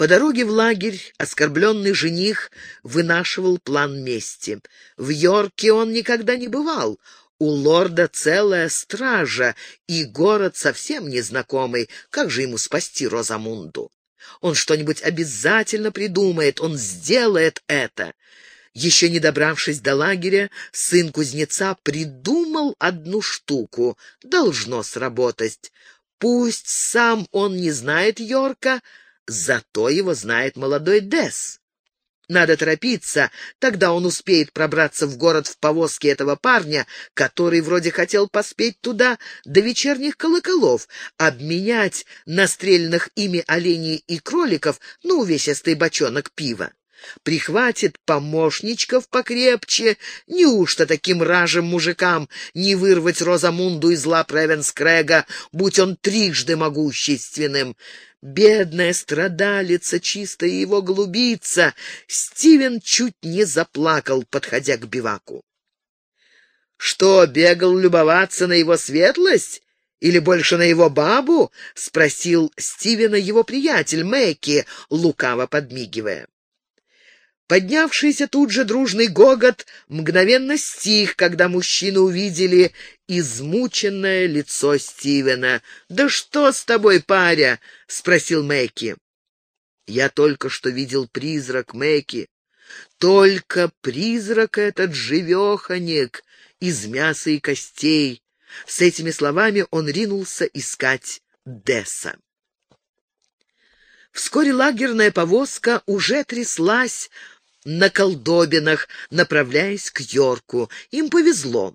По дороге в лагерь оскорбленный жених вынашивал план мести. В Йорке он никогда не бывал. У лорда целая стража, и город совсем незнакомый. Как же ему спасти Розамунду? Он что-нибудь обязательно придумает, он сделает это. Еще не добравшись до лагеря, сын кузнеца придумал одну штуку. Должно сработать. Пусть сам он не знает Йорка, зато его знает молодой Дес. Надо торопиться, тогда он успеет пробраться в город в повозке этого парня, который вроде хотел поспеть туда до вечерних колоколов, обменять настрельных ими оленей и кроликов на увесистый бочонок пива прихватит помощничков покрепче. Неужто таким ражем мужикам не вырвать Розамунду из лап Ревенскрега, будь он трижды могущественным? Бедная страдалица, чистая его голубица! Стивен чуть не заплакал, подходя к биваку. «Что, бегал любоваться на его светлость?» «Или больше на его бабу?» — спросил Стивена его приятель Мэки, лукаво подмигивая. Поднявшийся тут же дружный гогот мгновенно стих, когда мужчины увидели измученное лицо Стивена. «Да что с тобой, паря?» — спросил Мэки. «Я только что видел призрак Мэки. Только призрак этот живеханик из мяса и костей». С этими словами он ринулся искать Десса. Вскоре лагерная повозка уже тряслась на колдобинах, направляясь к Йорку. Им повезло.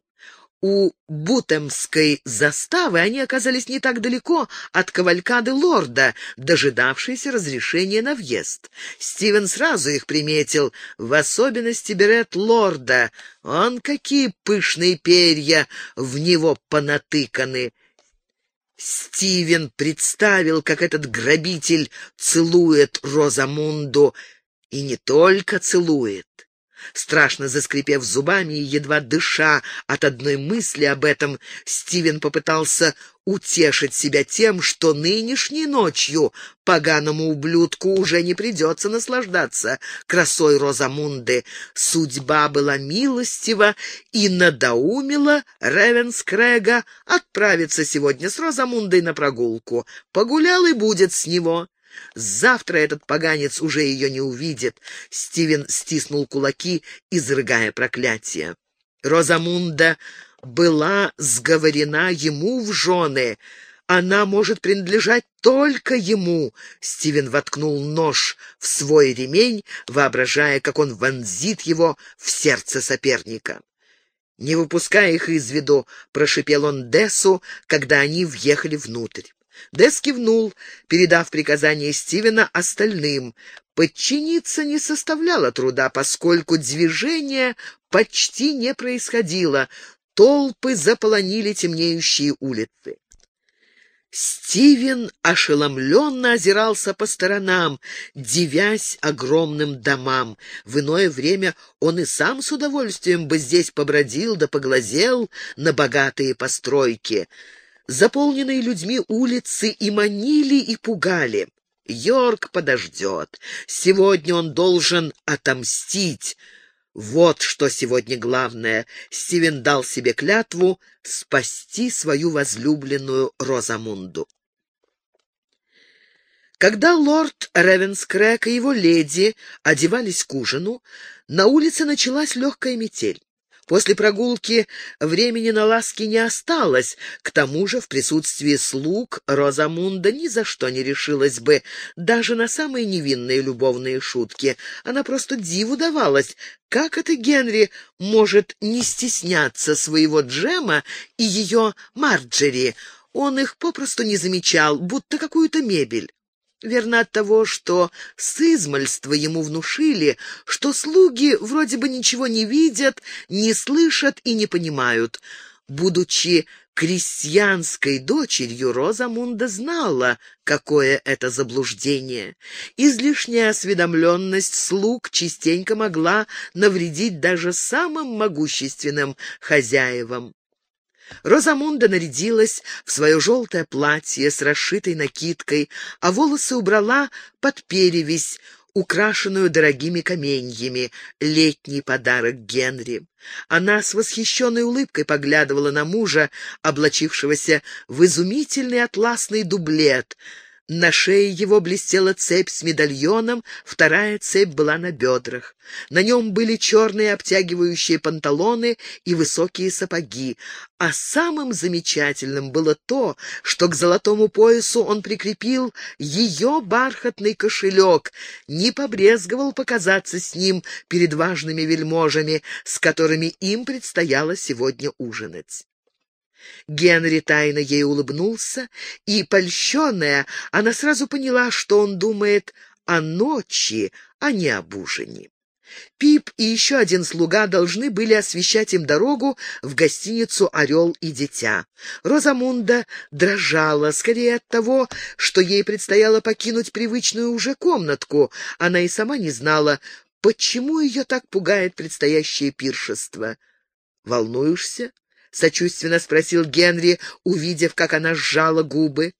У Бутемской заставы они оказались не так далеко от кавалькады лорда, дожидавшейся разрешения на въезд. Стивен сразу их приметил, в особенности берет лорда. Он какие пышные перья в него понатыканы. Стивен представил, как этот грабитель целует Розамунду, и не только целует. Страшно заскрипев зубами и едва дыша от одной мысли об этом, Стивен попытался утешить себя тем, что нынешней ночью поганому ублюдку уже не придется наслаждаться красой Розамунды. Судьба была милостива и надоумила Ревенскрега отправиться сегодня с Розамундой на прогулку. Погулял и будет с него. Завтра этот поганец уже ее не увидит. Стивен стиснул кулаки, изрыгая проклятие. Розамунда была сговорена ему в жены. Она может принадлежать только ему. Стивен воткнул нож в свой ремень, воображая, как он вонзит его в сердце соперника. Не выпуская их из виду, прошипел он Десу, когда они въехали внутрь. Дес кивнул, передав приказание Стивена остальным. Подчиниться не составляло труда, поскольку движение почти не происходило. Толпы заполонили темнеющие улицы. Стивен ошеломленно озирался по сторонам, дивясь огромным домам. В иное время он и сам с удовольствием бы здесь побродил да поглазел на богатые постройки. Заполненные людьми улицы и манили, и пугали. Йорк подождет. Сегодня он должен отомстить. Вот что сегодня главное. Стивен дал себе клятву спасти свою возлюбленную Розамунду. Когда лорд Ревенскрэк и его леди одевались к ужину, на улице началась легкая метель. После прогулки времени на ласки не осталось. К тому же в присутствии слуг Розамунда ни за что не решилась бы, даже на самые невинные любовные шутки. Она просто диву давалась. Как это Генри может не стесняться своего Джема и ее Марджери? Он их попросту не замечал, будто какую-то мебель. Верно от того, что с измальства ему внушили, что слуги вроде бы ничего не видят, не слышат и не понимают. Будучи крестьянской дочерью, Розамунда знала, какое это заблуждение. Излишняя осведомленность слуг частенько могла навредить даже самым могущественным хозяевам. Розамунда нарядилась в свое желтое платье с расшитой накидкой, а волосы убрала под перевязь, украшенную дорогими каменьями, летний подарок Генри. Она с восхищенной улыбкой поглядывала на мужа, облачившегося в изумительный атласный дублет — на шее его блестела цепь с медальоном, вторая цепь была на бедрах. На нем были черные обтягивающие панталоны и высокие сапоги. А самым замечательным было то, что к золотому поясу он прикрепил ее бархатный кошелек, не побрезговал показаться с ним перед важными вельможами, с которыми им предстояло сегодня ужинать. Генри тайно ей улыбнулся, и, польщенная, она сразу поняла, что он думает о ночи, а не об ужине. Пип и еще один слуга должны были освещать им дорогу в гостиницу «Орел и дитя». Розамунда дрожала, скорее от того, что ей предстояло покинуть привычную уже комнатку. Она и сама не знала, почему ее так пугает предстоящее пиршество. «Волнуешься?» — сочувственно спросил Генри, увидев, как она сжала губы.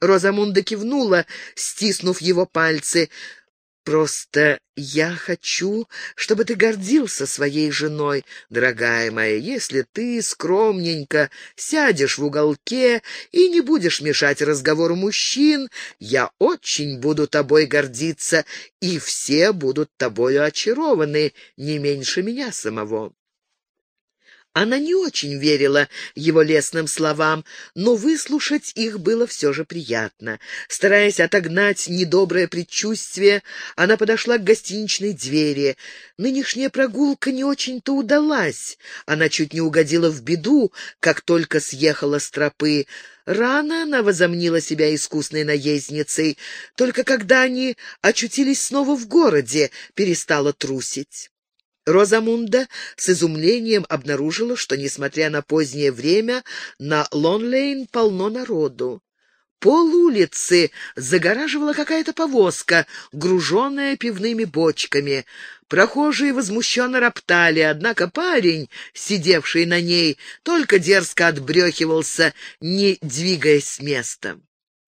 Розамунда кивнула, стиснув его пальцы. «Просто я хочу, чтобы ты гордился своей женой, дорогая моя. Если ты скромненько сядешь в уголке и не будешь мешать разговору мужчин, я очень буду тобой гордиться, и все будут тобою очарованы, не меньше меня самого». Она не очень верила его лестным словам, но выслушать их было все же приятно. Стараясь отогнать недоброе предчувствие, она подошла к гостиничной двери. Нынешняя прогулка не очень-то удалась. Она чуть не угодила в беду, как только съехала с тропы. Рано она возомнила себя искусной наездницей, только когда они очутились снова в городе, перестала трусить. Розамунда с изумлением обнаружила, что, несмотря на позднее время, на Лонлейн полно народу. Пол улицы загораживала какая-то повозка, груженная пивными бочками. Прохожие возмущенно роптали, однако парень, сидевший на ней, только дерзко отбрехивался, не двигаясь с места.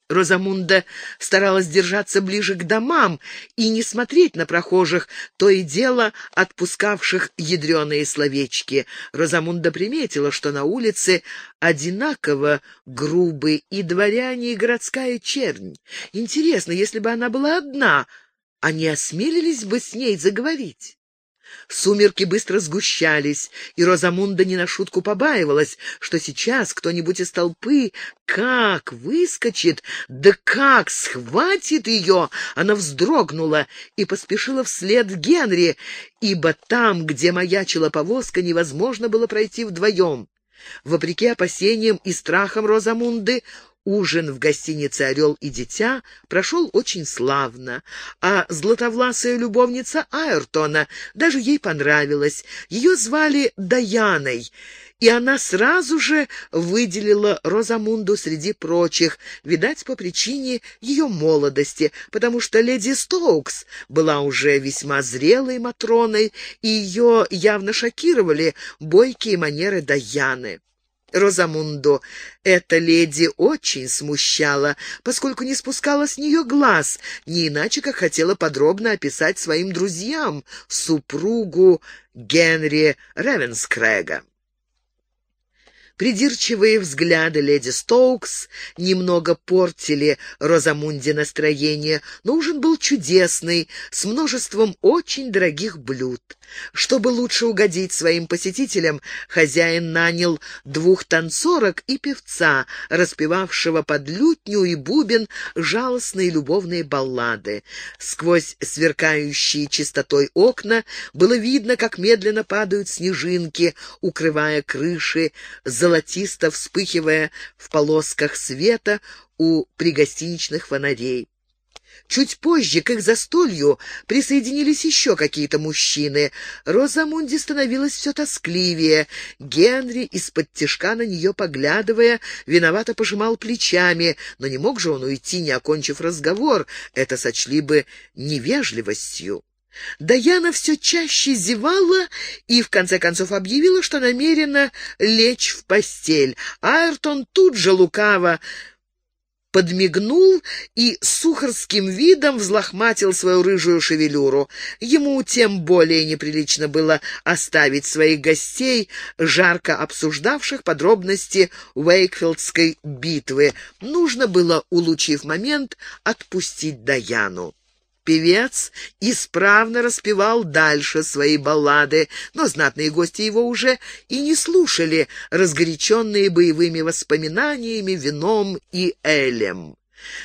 Розамунда старалась держаться ближе к домам и не смотреть на прохожих, то и дело отпускавших ядреные словечки. Розамунда приметила, что на улице одинаково грубы и дворяне, и городская чернь. Интересно, если бы она была одна, они осмелились бы с ней заговорить? Сумерки быстро сгущались, и Розамунда не на шутку побаивалась, что сейчас кто-нибудь из толпы как выскочит, да как схватит ее. Она вздрогнула и поспешила вслед Генри, ибо там, где маячила повозка, невозможно было пройти вдвоем. Вопреки опасениям и страхам Розамунды, Ужин в гостинице «Орел и дитя» прошел очень славно, а златовласая любовница Айртона даже ей понравилась. Ее звали Даяной, и она сразу же выделила Розамунду среди прочих, видать, по причине ее молодости, потому что леди Стоукс была уже весьма зрелой Матроной, и ее явно шокировали бойкие манеры Даяны. Розамунду эта леди очень смущала, поскольку не спускала с нее глаз, не иначе как хотела подробно описать своим друзьям супругу Генри Ревенскрега. Придирчивые взгляды леди Стоукс немного портили Розамунде настроение, но ужин был чудесный, с множеством очень дорогих блюд. Чтобы лучше угодить своим посетителям, хозяин нанял двух танцорок и певца, распевавшего под лютню и бубен жалостные любовные баллады. Сквозь сверкающие чистотой окна было видно, как медленно падают снежинки, укрывая крыши, золотисто вспыхивая в полосках света у пригостиничных фонарей. Чуть позже к их застолью присоединились еще какие-то мужчины. Розамунди становилась все тоскливее. Генри, из-под тишка на нее поглядывая, виновато пожимал плечами, но не мог же он уйти, не окончив разговор. Это сочли бы невежливостью. Даяна все чаще зевала и в конце концов объявила, что намерена лечь в постель. Айртон тут же лукаво подмигнул и сухарским видом взлохматил свою рыжую шевелюру. Ему тем более неприлично было оставить своих гостей, жарко обсуждавших подробности Уэйкфилдской битвы. Нужно было, улучив момент, отпустить Даяну. Певец исправно распевал дальше свои баллады, но знатные гости его уже и не слушали, разгоряченные боевыми воспоминаниями, вином и элем.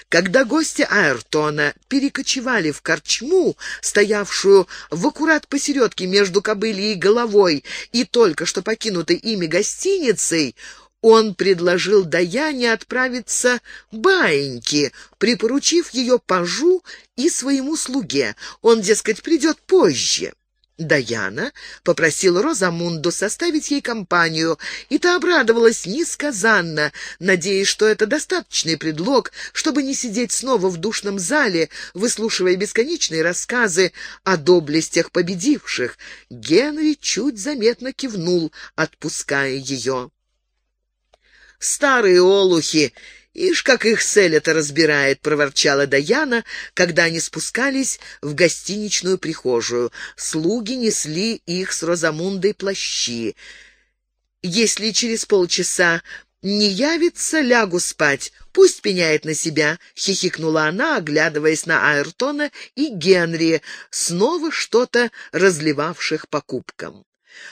Когда гости Айртона перекочевали в корчму, стоявшую в аккурат посередке между кобылей и головой, и только что покинутой ими гостиницей, он предложил Даяне отправиться баиньки, припоручив ее пажу и своему слуге. Он, дескать, придет позже. Даяна попросила Розамунду составить ей компанию, и та обрадовалась несказанно, надеясь, что это достаточный предлог, чтобы не сидеть снова в душном зале, выслушивая бесконечные рассказы о доблестях победивших. Генри чуть заметно кивнул, отпуская ее. «Старые олухи! Ишь, как их Селя-то разбирает!» — проворчала Даяна, когда они спускались в гостиничную прихожую. Слуги несли их с Розамундой плащи. «Если через полчаса не явится, лягу спать. Пусть пеняет на себя», — хихикнула она, оглядываясь на Айртона и Генри, снова что-то разливавших по кубкам.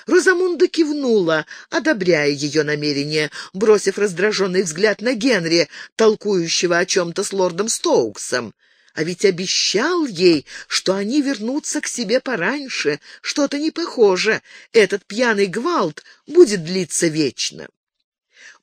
Розамунда кивнула, одобряя ее намерение, бросив раздраженный взгляд на Генри, толкующего о чем-то с лордом Стоуксом. А ведь обещал ей, что они вернутся к себе пораньше. Что-то не похоже. Этот пьяный гвалт будет длиться вечно.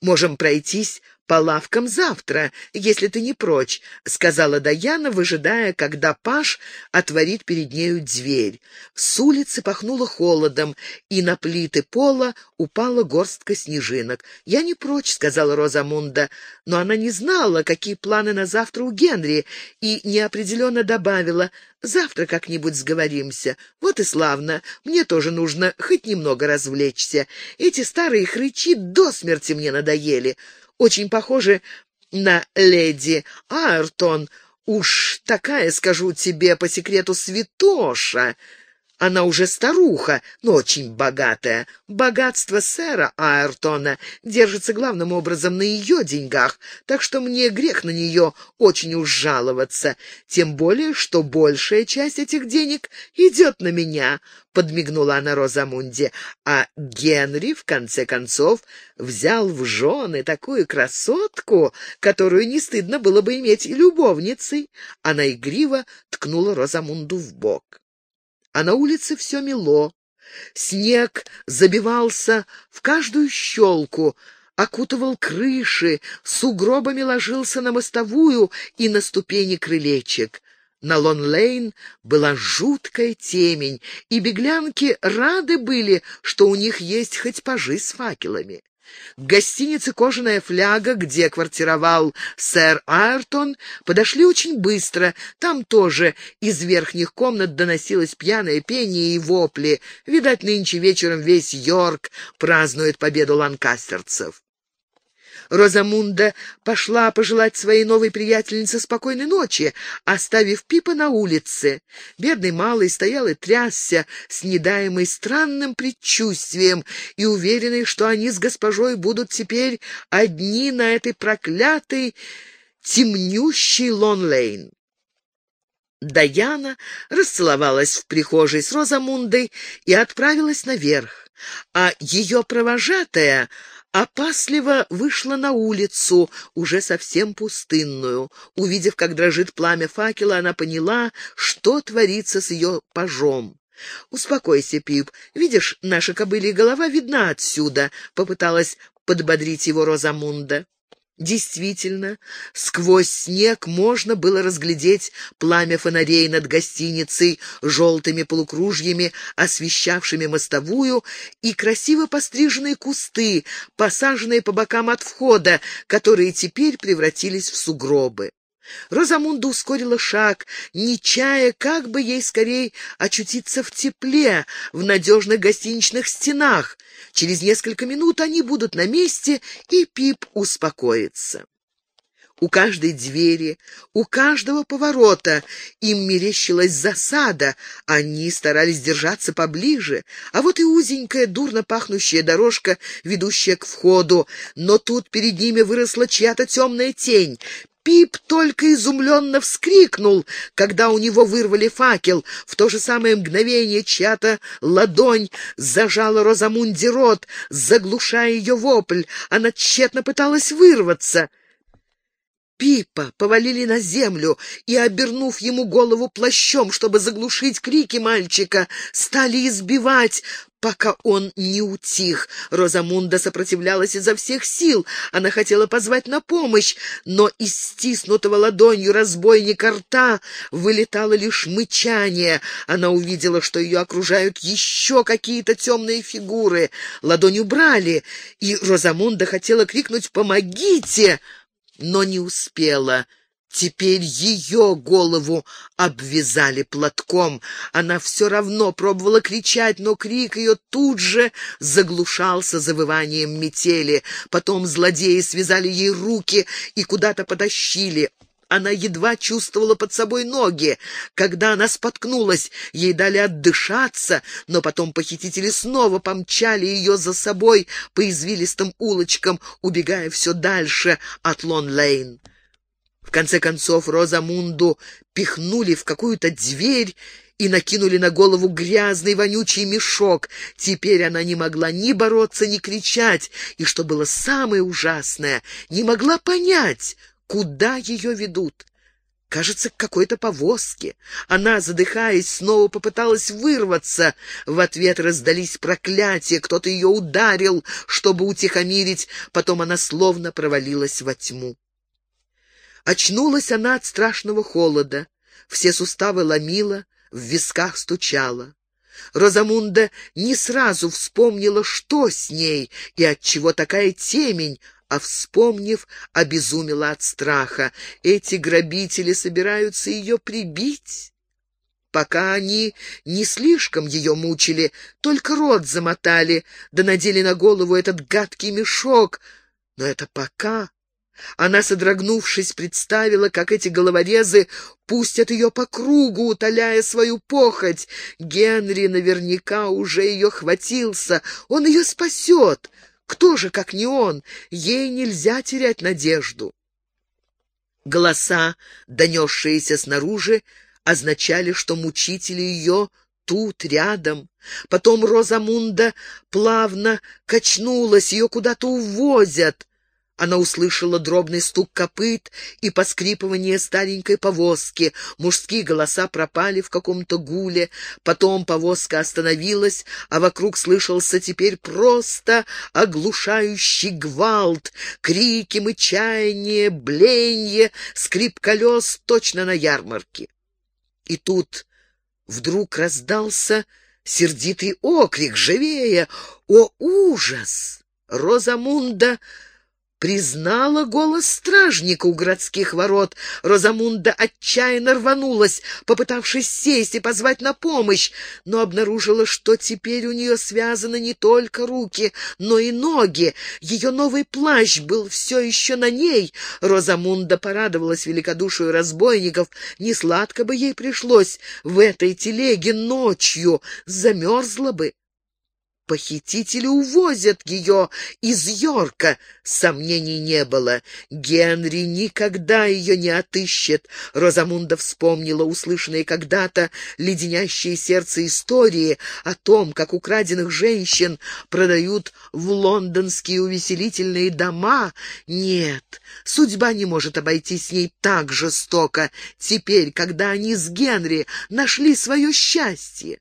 Можем пройтись по лавкам завтра, если ты не прочь», — сказала Даяна, выжидая, когда Паш отворит перед нею дверь. С улицы пахнуло холодом, и на плиты пола упала горстка снежинок. «Я не прочь», — сказала Розамунда, но она не знала, какие планы на завтра у Генри, и неопределенно добавила, «Завтра как-нибудь сговоримся. Вот и славно. Мне тоже нужно хоть немного развлечься. Эти старые хрычи до смерти мне надоели» очень похожи на леди Артон. Уж такая, скажу тебе по секрету, святоша. Она уже старуха, но очень богатая. Богатство сэра Айртона держится главным образом на ее деньгах, так что мне грех на нее очень уж жаловаться. Тем более, что большая часть этих денег идет на меня, — подмигнула она Розамунде. А Генри, в конце концов, взял в жены такую красотку, которую не стыдно было бы иметь любовницей. Она игриво ткнула Розамунду в бок а на улице все мело. Снег забивался в каждую щелку, окутывал крыши, сугробами ложился на мостовую и на ступени крылечек. На Лон-Лейн была жуткая темень, и беглянки рады были, что у них есть хоть пажи с факелами. К гостинице «Кожаная фляга», где квартировал сэр Айртон, подошли очень быстро. Там тоже из верхних комнат доносилось пьяное пение и вопли. Видать, нынче вечером весь Йорк празднует победу ланкастерцев. Розамунда пошла пожелать своей новой приятельнице спокойной ночи, оставив Пипа на улице. Бедный малый стоял и трясся, снедаемый странным предчувствием и уверенный, что они с госпожой будут теперь одни на этой проклятой, темнющей Лон-Лейн. Даяна расцеловалась в прихожей с Розамундой и отправилась наверх, а ее провожатая опасливо вышла на улицу, уже совсем пустынную. Увидев, как дрожит пламя факела, она поняла, что творится с ее пажом. «Успокойся, Пип. Видишь, наша кобылья голова видна отсюда», — попыталась подбодрить его Розамунда. Действительно, сквозь снег можно было разглядеть пламя фонарей над гостиницей, желтыми полукружьями, освещавшими мостовую, и красиво постриженные кусты, посаженные по бокам от входа, которые теперь превратились в сугробы. Розамунда ускорила шаг, не чая, как бы ей скорее очутиться в тепле, в надежных гостиничных стенах. Через несколько минут они будут на месте, и Пип успокоится. У каждой двери, у каждого поворота им мерещилась засада, они старались держаться поближе, а вот и узенькая, дурно пахнущая дорожка, ведущая к входу, но тут перед ними выросла чья-то темная тень. Пип только изумленно вскрикнул, когда у него вырвали факел. В то же самое мгновение чья-то ладонь зажала Розамунди рот, заглушая ее вопль. Она тщетно пыталась вырваться — Пипа повалили на землю и, обернув ему голову плащом, чтобы заглушить крики мальчика, стали избивать, пока он не утих. Розамунда сопротивлялась изо всех сил. Она хотела позвать на помощь, но из стиснутого ладонью разбойника рта вылетало лишь мычание. Она увидела, что ее окружают еще какие-то темные фигуры. Ладонь убрали, и Розамунда хотела крикнуть «Помогите!» Но не успела. Теперь ее голову обвязали платком. Она все равно пробовала кричать, но крик ее тут же заглушался завыванием метели. Потом злодеи связали ей руки и куда-то потащили. Она едва чувствовала под собой ноги. Когда она споткнулась, ей дали отдышаться, но потом похитители снова помчали ее за собой по извилистым улочкам, убегая все дальше от Лон-Лейн. В конце концов Розамунду пихнули в какую-то дверь и накинули на голову грязный вонючий мешок. Теперь она не могла ни бороться, ни кричать, и, что было самое ужасное, не могла понять, Куда ее ведут? Кажется, к какой-то повозке. Она, задыхаясь, снова попыталась вырваться. В ответ раздались проклятия, кто-то ее ударил, чтобы утихомирить, потом она словно провалилась во тьму. Очнулась она от страшного холода. Все суставы ломила, в висках стучала. Розамунда не сразу вспомнила, что с ней и отчего такая темень, а, вспомнив, обезумела от страха. Эти грабители собираются ее прибить. Пока они не слишком ее мучили, только рот замотали, да надели на голову этот гадкий мешок. Но это пока. Она, содрогнувшись, представила, как эти головорезы пустят ее по кругу, утоляя свою похоть. Генри наверняка уже ее хватился, он ее спасет. Кто же, как не он? Ей нельзя терять надежду. Голоса, донесшиеся снаружи, означали, что мучители ее тут, рядом. Потом Розамунда плавно качнулась, ее куда-то увозят. Она услышала дробный стук копыт и поскрипывание старенькой повозки. Мужские голоса пропали в каком-то гуле. Потом повозка остановилась, а вокруг слышался теперь просто оглушающий гвалт. Крики, мычание, бленье, скрип колес точно на ярмарке. И тут вдруг раздался сердитый окрик, живее. О, ужас! Розамунда признала голос стражника у городских ворот. Розамунда отчаянно рванулась, попытавшись сесть и позвать на помощь, но обнаружила, что теперь у нее связаны не только руки, но и ноги. Ее новый плащ был все еще на ней. Розамунда порадовалась великодушию разбойников. Несладко бы ей пришлось в этой телеге ночью, замерзла бы. Похитители увозят ее из Йорка. Сомнений не было. Генри никогда ее не отыщет. Розамунда вспомнила услышанные когда-то леденящие сердце истории о том, как украденных женщин продают в лондонские увеселительные дома. Нет, судьба не может обойтись с ней так жестоко. Теперь, когда они с Генри нашли свое счастье.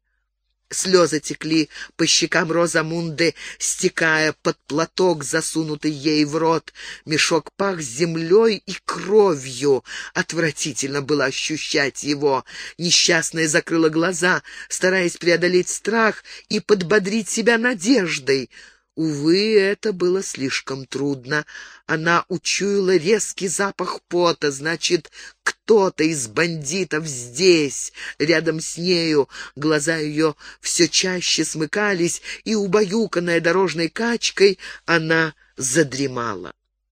Слезы текли по щекам Розамунды, стекая под платок, засунутый ей в рот. Мешок пах землей и кровью. Отвратительно было ощущать его. Несчастная закрыла глаза, стараясь преодолеть страх и подбодрить себя надеждой. Увы, это было слишком трудно. Она учуяла резкий запах пота, значит, кто-то из бандитов здесь, рядом с нею. Глаза ее все чаще смыкались, и, убаюканная дорожной качкой, она задремала.